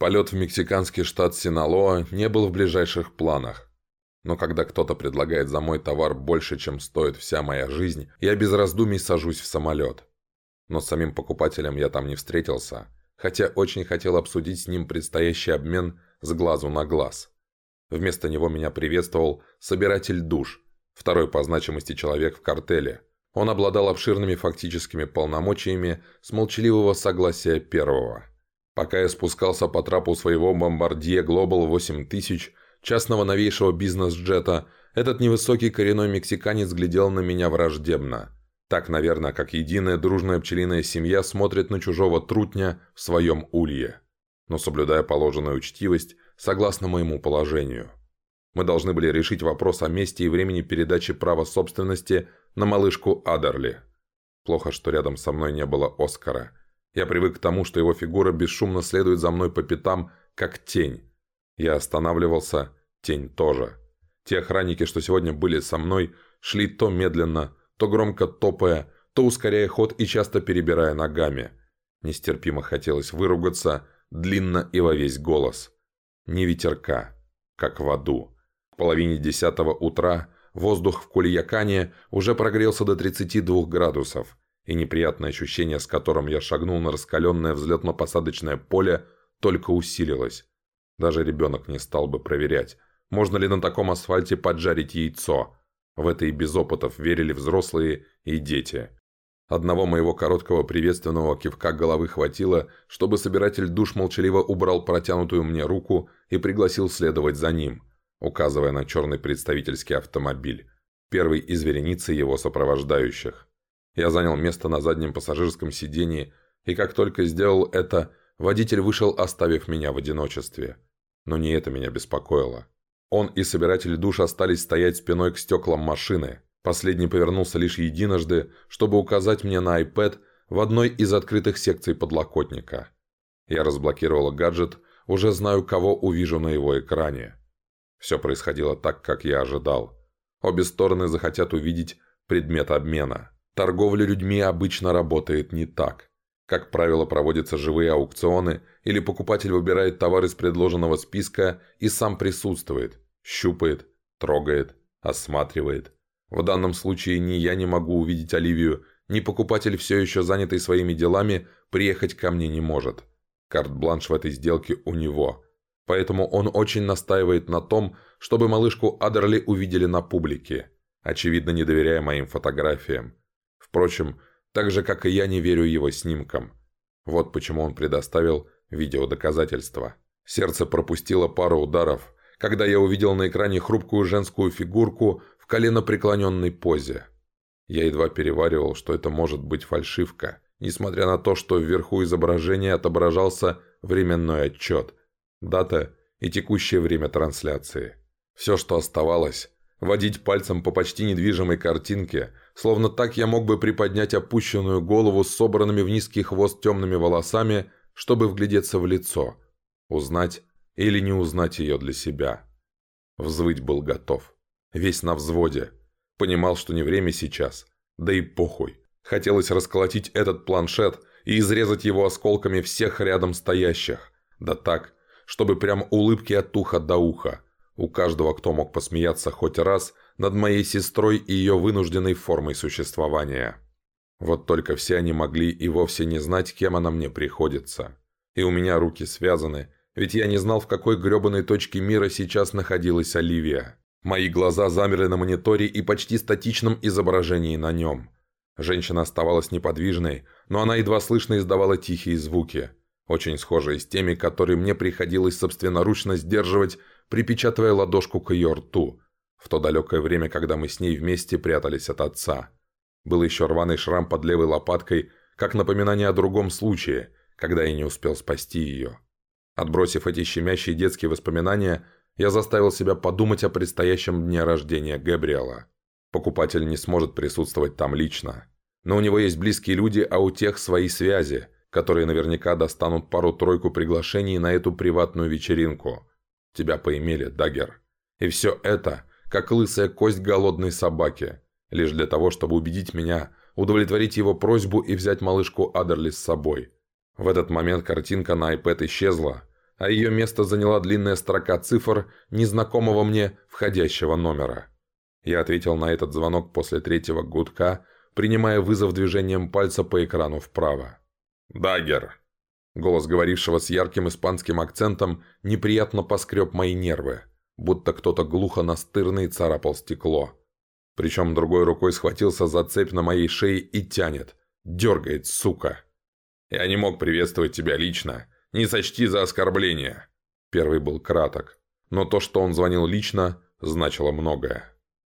Полет в мексиканский штат Синалоа не был в ближайших планах. Но когда кто-то предлагает за мой товар больше, чем стоит вся моя жизнь, я без раздумий сажусь в самолет. Но с самим покупателем я там не встретился, хотя очень хотел обсудить с ним предстоящий обмен с глазу на глаз. Вместо него меня приветствовал собиратель душ, второй по значимости человек в картеле. Он обладал обширными фактическими полномочиями с молчаливого согласия первого. Пока я спускался по трапу своего бомбардье Global 8000, частного новейшего бизнес-джета, этот невысокий коренной мексиканец глядел на меня враждебно. Так, наверное, как единая дружная пчелиная семья смотрит на чужого трутня в своем улье. Но соблюдая положенную учтивость, согласно моему положению. Мы должны были решить вопрос о месте и времени передачи права собственности на малышку Адерли. Плохо, что рядом со мной не было Оскара. Я привык к тому, что его фигура бесшумно следует за мной по пятам, как тень. Я останавливался, тень тоже. Те охранники, что сегодня были со мной, шли то медленно, то громко топая, то ускоряя ход и часто перебирая ногами. Нестерпимо хотелось выругаться, длинно и во весь голос. Ни ветерка, как в аду. В половине десятого утра воздух в Кульякане уже прогрелся до 32 градусов, и неприятное ощущение, с которым я шагнул на раскаленное взлетно-посадочное поле, только усилилось. Даже ребенок не стал бы проверять, можно ли на таком асфальте поджарить яйцо. В это и без опытов верили взрослые и дети. Одного моего короткого приветственного кивка головы хватило, чтобы собиратель душ молчаливо убрал протянутую мне руку и пригласил следовать за ним, указывая на черный представительский автомобиль, первый из вереницы его сопровождающих. Я занял место на заднем пассажирском сидении, и как только сделал это, водитель вышел, оставив меня в одиночестве. Но не это меня беспокоило. Он и собиратель душ остались стоять спиной к стеклам машины. Последний повернулся лишь единожды, чтобы указать мне на iPad в одной из открытых секций подлокотника. Я разблокировал гаджет, уже знаю, кого увижу на его экране. Все происходило так, как я ожидал. Обе стороны захотят увидеть предмет обмена. Торговля людьми обычно работает не так. Как правило, проводятся живые аукционы, или покупатель выбирает товар из предложенного списка и сам присутствует, щупает, трогает, осматривает. В данном случае ни я не могу увидеть Оливию, ни покупатель, все еще занятый своими делами, приехать ко мне не может. Карт-бланш в этой сделке у него. Поэтому он очень настаивает на том, чтобы малышку Адерли увидели на публике, очевидно не доверяя моим фотографиям. Впрочем, так же, как и я не верю его снимкам. Вот почему он предоставил видеодоказательства. Сердце пропустило пару ударов, когда я увидел на экране хрупкую женскую фигурку в коленопреклоненной позе. Я едва переваривал, что это может быть фальшивка, несмотря на то, что вверху изображения отображался временной отчет, дата и текущее время трансляции. Все, что оставалось, водить пальцем по почти недвижимой картинке, словно так я мог бы приподнять опущенную голову с собранными в низкий хвост темными волосами, чтобы вглядеться в лицо, узнать или не узнать ее для себя. Взвыть был готов. Весь на взводе. Понимал, что не время сейчас. Да и похуй. Хотелось расколотить этот планшет и изрезать его осколками всех рядом стоящих. Да так, чтобы прям улыбки от уха до уха – у каждого, кто мог посмеяться хоть раз над моей сестрой и ее вынужденной формой существования. Вот только все они могли и вовсе не знать, кем она мне приходится. И у меня руки связаны, ведь я не знал, в какой гребаной точке мира сейчас находилась Оливия. Мои глаза замерли на мониторе и почти статичном изображении на нем. Женщина оставалась неподвижной, но она едва слышно издавала тихие звуки, очень схожие с теми, которые мне приходилось собственноручно сдерживать припечатывая ладошку к ее рту, в то далекое время, когда мы с ней вместе прятались от отца. Был еще рваный шрам под левой лопаткой, как напоминание о другом случае, когда я не успел спасти ее. Отбросив эти щемящие детские воспоминания, я заставил себя подумать о предстоящем дне рождения Габриэла. Покупатель не сможет присутствовать там лично. Но у него есть близкие люди, а у тех свои связи, которые наверняка достанут пару-тройку приглашений на эту приватную вечеринку. Тебя поимели, Дагер. И все это, как лысая кость голодной собаки, лишь для того, чтобы убедить меня, удовлетворить его просьбу и взять малышку Адерли с собой. В этот момент картинка на iPad исчезла, а ее место заняла длинная строка цифр незнакомого мне входящего номера. Я ответил на этот звонок после третьего гудка, принимая вызов движением пальца по экрану вправо. «Даггер!» Голос говорившего с ярким испанским акцентом неприятно поскреб мои нервы, будто кто-то глухо настырный царапал стекло. Причем другой рукой схватился за цепь на моей шее и тянет. Дергает, сука. «Я не мог приветствовать тебя лично. Не сочти за оскорбление». Первый был краток. Но то, что он звонил лично, значило многое.